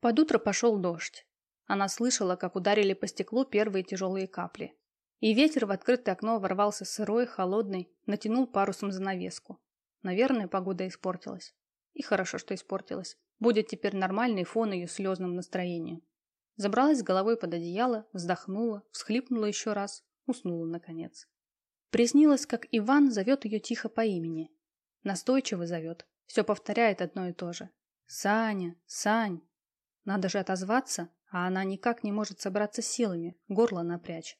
Под утро пошел дождь. Она слышала, как ударили по стеклу первые тяжелые капли. И ветер в открытое окно ворвался сырой, холодный, натянул парусом занавеску. Наверное, погода испортилась. И хорошо, что испортилась. Будет теперь нормальный фон ее слезным настроению. Забралась головой под одеяло, вздохнула, всхлипнула еще раз, уснула наконец. Приснилось, как Иван зовет ее тихо по имени. Настойчиво зовет, все повторяет одно и то же. «Саня, Сань!» Надо же отозваться, а она никак не может собраться силами, горло напрячь.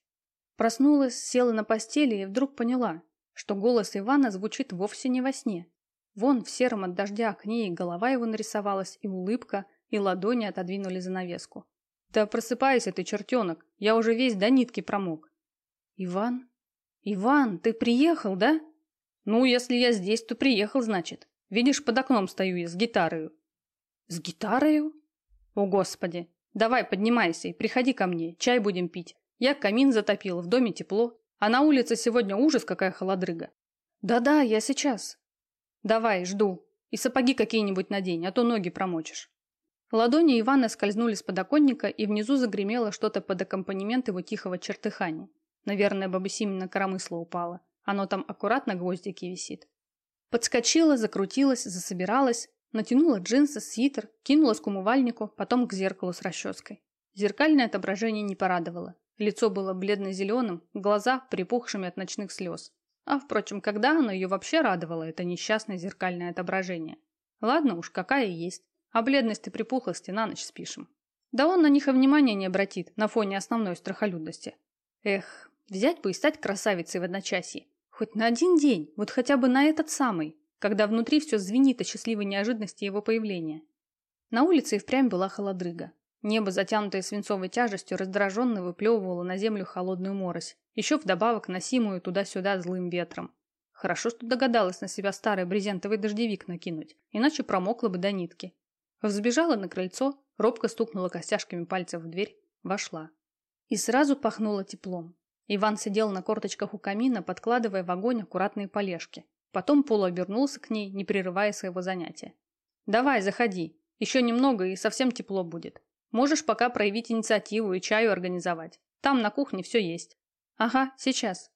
Проснулась, села на постели и вдруг поняла, что голос Ивана звучит вовсе не во сне. Вон в сером от дождя окне и голова его нарисовалась, и улыбка, и ладони отодвинули занавеску. «Да просыпайся ты, чертенок, я уже весь до нитки промок». «Иван? Иван, ты приехал, да?» «Ну, если я здесь, то приехал, значит. Видишь, под окном стою я с гитарою». «С гитарою?» «О, Господи! Давай, поднимайся и приходи ко мне, чай будем пить. Я камин затопил, в доме тепло, а на улице сегодня ужас какая холодрыга. Да-да, я сейчас. Давай, жду. И сапоги какие-нибудь надень, а то ноги промочишь. Ладони Ивана скользнули с подоконника, и внизу загремело что-то под аккомпанемент его тихого чертыхания. Наверное, баба Симина коромысло упала. Оно там аккуратно гвоздики висит. Подскочила, закрутилась, засобиралась, натянула джинсы, свитер, кинулась к умывальнику, потом к зеркалу с расческой. Зеркальное отображение не порадовало. Лицо было бледно-зеленым, глаза припухшими от ночных слез. А, впрочем, когда оно ее вообще радовало, это несчастное зеркальное отображение? Ладно уж, какая есть. А бледность и припухлости на ночь спишем. Да он на них и внимания не обратит на фоне основной страхолюдности. Эх, взять бы и стать красавицей в одночасье. Хоть на один день, вот хотя бы на этот самый, когда внутри все звенит от счастливой неожиданности его появления. На улице и впрямь была холодрыга. Небо, затянутое свинцовой тяжестью, раздраженно выплевывало на землю холодную морось, еще вдобавок носимую туда-сюда злым ветром. Хорошо, что догадалась на себя старый брезентовый дождевик накинуть, иначе промокла бы до нитки. Взбежала на крыльцо, робко стукнула костяшками пальцев в дверь, вошла. И сразу пахнуло теплом. Иван сидел на корточках у камина, подкладывая в огонь аккуратные полежки. Потом полуобернулся к ней, не прерывая своего занятия. «Давай, заходи. Еще немного, и совсем тепло будет. Можешь пока проявить инициативу и чаю организовать. Там на кухне все есть. Ага, сейчас.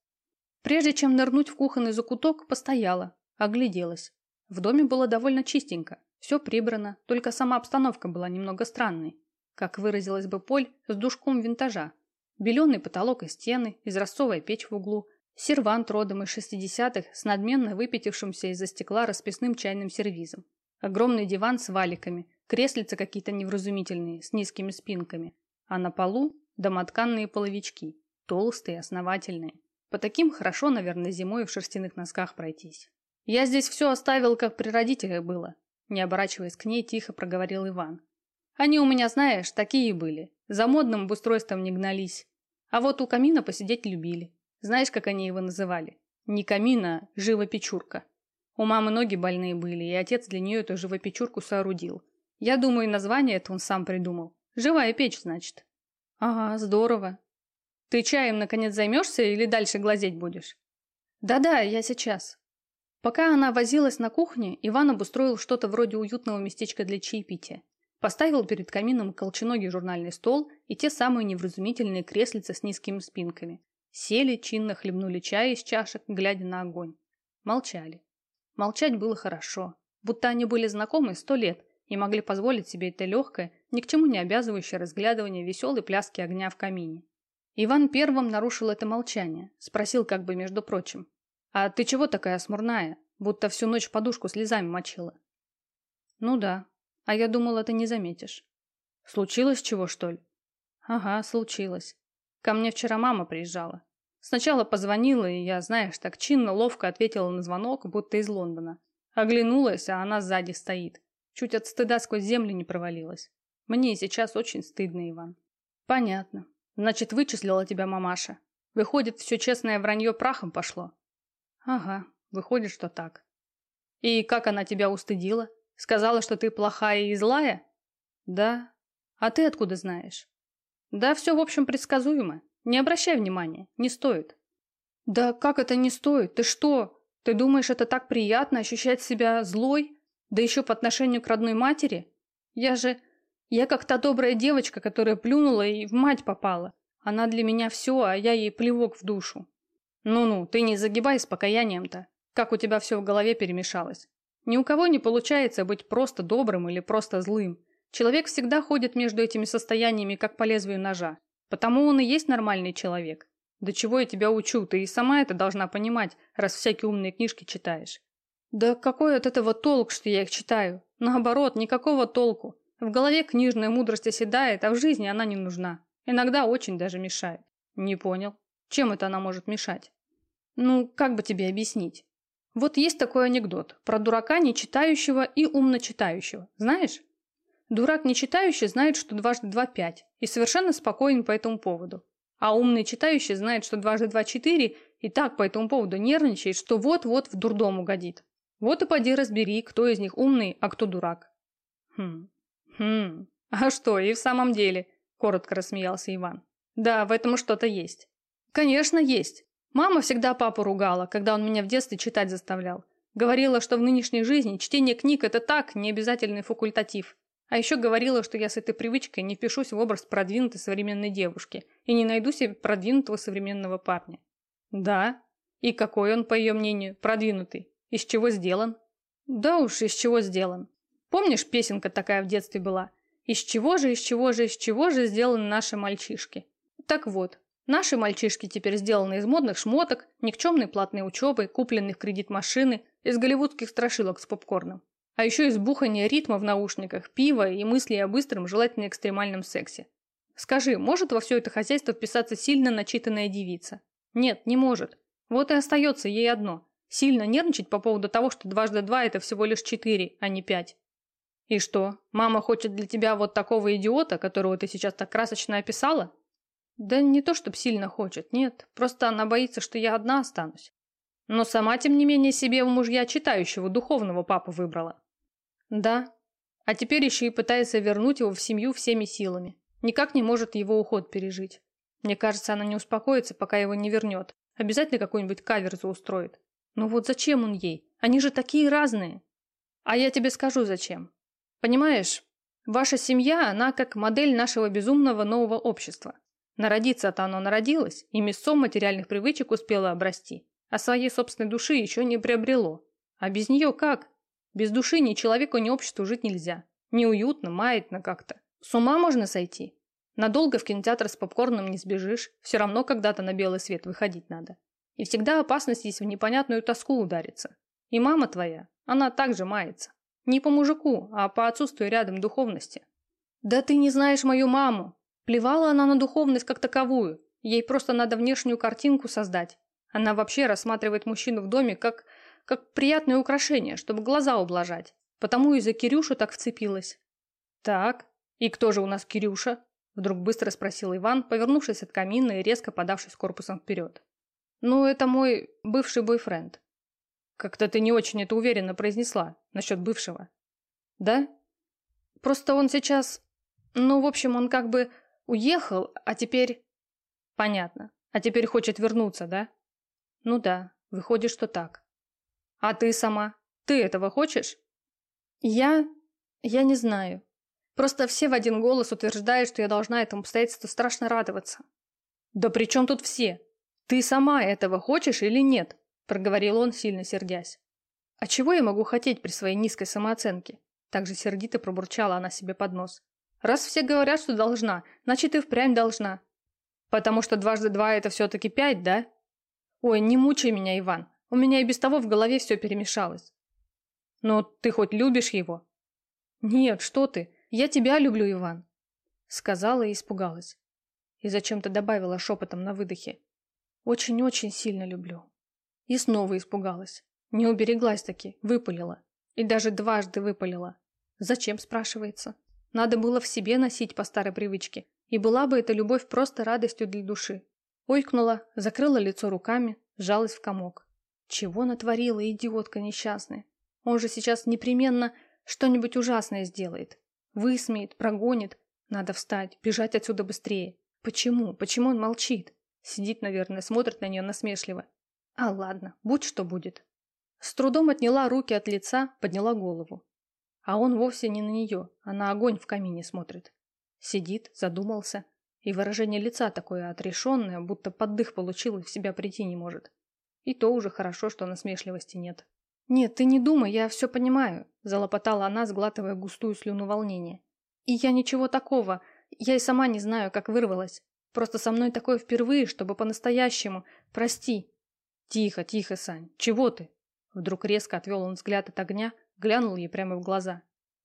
Прежде чем нырнуть в кухонный закуток, постояла, огляделась. В доме было довольно чистенько, все прибрано, только сама обстановка была немного странной. Как выразилась бы Поль, с душком винтажа. Беленый потолок и стены, изразцовая печь в углу, сервант родом из шестидесятых с надменно выпятившимся из-за стекла расписным чайным сервизом. Огромный диван с валиками, Креслица какие-то невразумительные, с низкими спинками. А на полу домотканные половички. Толстые, основательные. По таким хорошо, наверное, зимой в шерстяных носках пройтись. Я здесь все оставил, как при родителях было. Не оборачиваясь к ней, тихо проговорил Иван. Они у меня, знаешь, такие были. За модным устройством не гнались. А вот у камина посидеть любили. Знаешь, как они его называли? Не камин, а живопечурка. У мамы ноги больные были, и отец для нее эту живопечурку соорудил. Я думаю, название это он сам придумал. Живая печь, значит. Ага, здорово. Ты чаем, наконец, займешься или дальше глазеть будешь? Да-да, я сейчас. Пока она возилась на кухне, Иван обустроил что-то вроде уютного местечка для чаепития. Поставил перед камином колченогий журнальный стол и те самые невразумительные креслица с низкими спинками. Сели, чинно хлебнули чай из чашек, глядя на огонь. Молчали. Молчать было хорошо. Будто они были знакомы сто лет, и могли позволить себе это легкое, ни к чему не обязывающее разглядывание веселой пляски огня в камине. Иван первым нарушил это молчание, спросил как бы между прочим. «А ты чего такая смурная, будто всю ночь подушку слезами мочила?» «Ну да, а я думал, это не заметишь». «Случилось чего, что ли?» «Ага, случилось. Ко мне вчера мама приезжала. Сначала позвонила, и я, знаешь, так чинно, ловко ответила на звонок, будто из Лондона. Оглянулась, а она сзади стоит. Чуть от стыда сквозь землю не провалилась. Мне сейчас очень стыдно, Иван. Понятно. Значит, вычислила тебя мамаша. Выходит, все честное вранье прахом пошло. Ага, выходит, что так. И как она тебя устыдила? Сказала, что ты плохая и злая? Да. А ты откуда знаешь? Да, все, в общем, предсказуемо. Не обращай внимания, не стоит. Да как это не стоит? Ты что? Ты думаешь, это так приятно ощущать себя злой? Да еще по отношению к родной матери? Я же... Я как та добрая девочка, которая плюнула и в мать попала. Она для меня все, а я ей плевок в душу. Ну-ну, ты не загибай с покаянием-то. Как у тебя все в голове перемешалось. Ни у кого не получается быть просто добрым или просто злым. Человек всегда ходит между этими состояниями, как по лезвию ножа. Потому он и есть нормальный человек. До чего я тебя учу, ты и сама это должна понимать, раз всякие умные книжки читаешь. Да какой от этого толк, что я их читаю? Наоборот, никакого толку. В голове книжная мудрость оседает, а в жизни она не нужна. Иногда очень даже мешает. Не понял. Чем это она может мешать? Ну, как бы тебе объяснить? Вот есть такой анекдот про дурака не читающего и умно читающего. Знаешь? Дурак не читающий знает, что дважды два – пять, и совершенно спокоен по этому поводу. А умный читающий знает, что дважды два – четыре, и так по этому поводу нервничает, что вот-вот в дурдом угодит. Вот и поди разбери, кто из них умный, а кто дурак. Хм, хм, а что, и в самом деле, коротко рассмеялся Иван. Да, в этом что-то есть. Конечно, есть. Мама всегда папу ругала, когда он меня в детстве читать заставлял. Говорила, что в нынешней жизни чтение книг – это так, необязательный факультатив. А еще говорила, что я с этой привычкой не впишусь в образ продвинутой современной девушки и не найду себе продвинутого современного парня. Да? И какой он, по ее мнению, продвинутый? Из чего сделан? Да уж, из чего сделан. Помнишь, песенка такая в детстве была? Из чего же, из чего же, из чего же сделаны наши мальчишки? Так вот, наши мальчишки теперь сделаны из модных шмоток, никчемной платной учебы, купленных кредит машины, из голливудских страшилок с попкорном. А еще из бухания ритма в наушниках, пива и мыслей о быстром, желательно экстремальном сексе. Скажи, может во все это хозяйство вписаться сильно начитанная девица? Нет, не может. Вот и остается ей одно – сильно нервничать по поводу того, что дважды два – это всего лишь четыре, а не пять. И что, мама хочет для тебя вот такого идиота, которого ты сейчас так красочно описала? Да не то, чтоб сильно хочет, нет. Просто она боится, что я одна останусь. Но сама, тем не менее, себе в мужья читающего духовного папу выбрала. Да. А теперь еще и пытается вернуть его в семью всеми силами. Никак не может его уход пережить. Мне кажется, она не успокоится, пока его не вернет. Обязательно какой-нибудь каверзу устроит. Но вот зачем он ей? Они же такие разные. А я тебе скажу зачем. Понимаешь, ваша семья, она как модель нашего безумного нового общества. Народиться-то оно народилось, и мясцом материальных привычек успело обрасти, а своей собственной души еще не приобрело. А без нее как? Без души ни человеку, ни обществу жить нельзя. Неуютно, маятно как-то. С ума можно сойти. Надолго в кинотеатр с попкорном не сбежишь, все равно когда-то на белый свет выходить надо. И всегда опасность есть в непонятную тоску удариться. И мама твоя, она также мается. Не по мужику, а по отсутствию рядом духовности. Да ты не знаешь мою маму. Плевала она на духовность как таковую. Ей просто надо внешнюю картинку создать. Она вообще рассматривает мужчину в доме как как приятное украшение, чтобы глаза ублажать. Потому и за Кирюшу так вцепилась. Так, и кто же у нас Кирюша? Вдруг быстро спросил Иван, повернувшись от камина и резко подавшись корпусом вперед. Ну, это мой бывший бойфренд. Как-то ты не очень это уверенно произнесла насчет бывшего. Да? Просто он сейчас... Ну, в общем, он как бы уехал, а теперь... Понятно. А теперь хочет вернуться, да? Ну да, выходит, что так. А ты сама? Ты этого хочешь? Я... я не знаю. Просто все в один голос утверждают, что я должна этому обстоятельству страшно радоваться. Да при чем тут все? Ты сама этого хочешь или нет? Проговорил он, сильно сердясь. А чего я могу хотеть при своей низкой самооценке? Также сердито пробурчала она себе под нос. Раз все говорят, что должна, значит и впрямь должна. Потому что дважды два это все-таки пять, да? Ой, не мучай меня, Иван. У меня и без того в голове все перемешалось. Но ты хоть любишь его? Нет, что ты. Я тебя люблю, Иван. Сказала и испугалась. И зачем-то добавила шепотом на выдохе. Очень-очень сильно люблю. И снова испугалась. Не убереглась таки, выпалила. И даже дважды выпалила. Зачем, спрашивается? Надо было в себе носить по старой привычке. И была бы эта любовь просто радостью для души. Ойкнула, закрыла лицо руками, сжалась в комок. Чего натворила идиотка несчастная? Он же сейчас непременно что-нибудь ужасное сделает. Высмеет, прогонит. Надо встать, бежать отсюда быстрее. Почему? Почему он молчит? Сидит, наверное, смотрит на нее насмешливо. А ладно, будь что будет. С трудом отняла руки от лица, подняла голову. А он вовсе не на нее, а на огонь в камине смотрит. Сидит, задумался, и выражение лица такое отрешенное, будто поддых получил и в себя прийти не может. И то уже хорошо, что насмешливости нет. «Нет, ты не думай, я все понимаю», – залопотала она, сглатывая густую слюну волнения. «И я ничего такого, я и сама не знаю, как вырвалась. Просто со мной такое впервые, чтобы по-настоящему. Прости». «Тихо, тихо, Сань, чего ты?» Вдруг резко отвел он взгляд от огня, глянул ей прямо в глаза.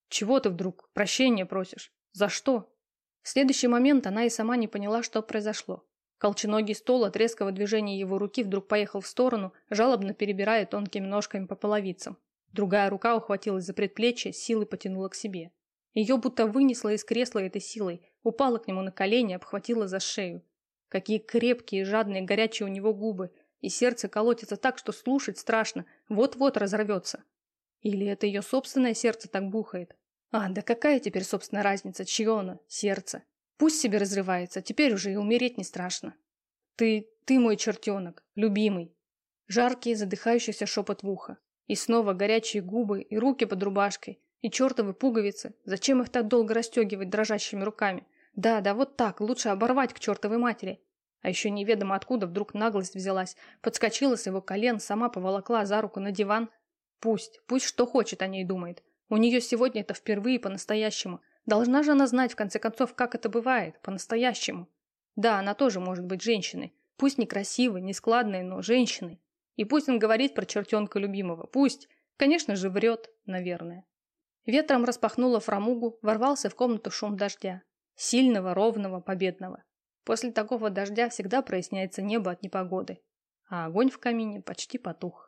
«Чего ты вдруг? Прощения просишь? За что?» В следующий момент она и сама не поняла, что произошло. Колченогий стол от резкого движения его руки вдруг поехал в сторону, жалобно перебирая тонкими ножками по половицам. Другая рука ухватилась за предплечье, силой потянула к себе. Ее будто вынесло из кресла этой силой, упала к нему на колени, обхватила за шею. Какие крепкие, жадные, горячие у него губы, и сердце колотится так, что слушать страшно, вот-вот разорвется. Или это ее собственное сердце так бухает? А, да какая теперь, собственно, разница, чье оно, сердце? Пусть себе разрывается, теперь уже и умереть не страшно. Ты, ты мой чертенок, любимый. Жаркий, задыхающийся шепот в ухо. И снова горячие губы, и руки под рубашкой, и чертовы пуговицы. Зачем их так долго расстегивать дрожащими руками? Да, да вот так, лучше оборвать к чертовой матери. А еще неведомо откуда вдруг наглость взялась, подскочила с его колен, сама поволокла за руку на диван. Пусть, пусть что хочет о ней думает. У нее сегодня это впервые по-настоящему. Должна же она знать, в конце концов, как это бывает, по-настоящему. Да, она тоже может быть женщиной. Пусть некрасивой, нескладной, но женщиной. И пусть он говорит про чертенка любимого. Пусть. Конечно же, врет, наверное. Ветром распахнула фрамугу, ворвался в комнату шум дождя. Сильного, ровного, победного. После такого дождя всегда проясняется небо от непогоды. А огонь в камине почти потух.